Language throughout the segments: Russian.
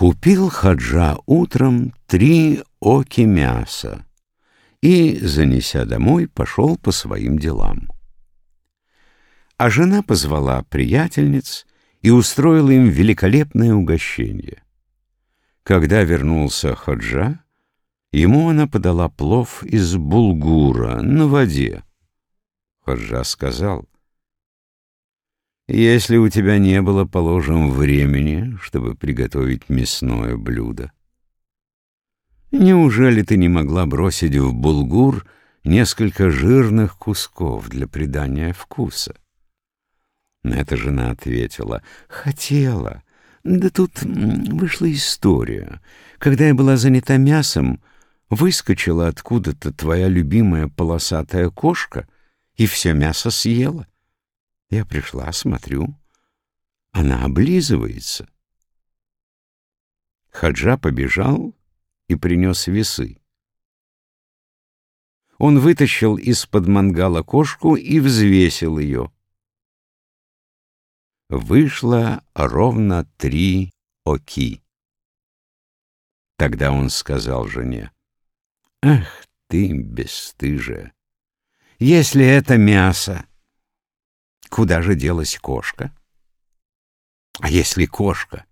Купил Хаджа утром три оки мяса и, занеся домой, пошел по своим делам. А жена позвала приятельниц и устроила им великолепное угощение. Когда вернулся Хаджа, ему она подала плов из булгура на воде. Хаджа сказал, если у тебя не было, положим, времени, чтобы приготовить мясное блюдо. Неужели ты не могла бросить в булгур несколько жирных кусков для придания вкуса? На это жена ответила, хотела. Да тут вышла история. Когда я была занята мясом, выскочила откуда-то твоя любимая полосатая кошка и все мясо съела. Я пришла, смотрю, она облизывается. Хаджа побежал и принес весы. Он вытащил из-под мангала кошку и взвесил ее. Вышло ровно три оки. Тогда он сказал жене, «Ах ты, бесстыжая! Если это мясо, Куда же делась кошка? А если кошка,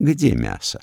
где мясо?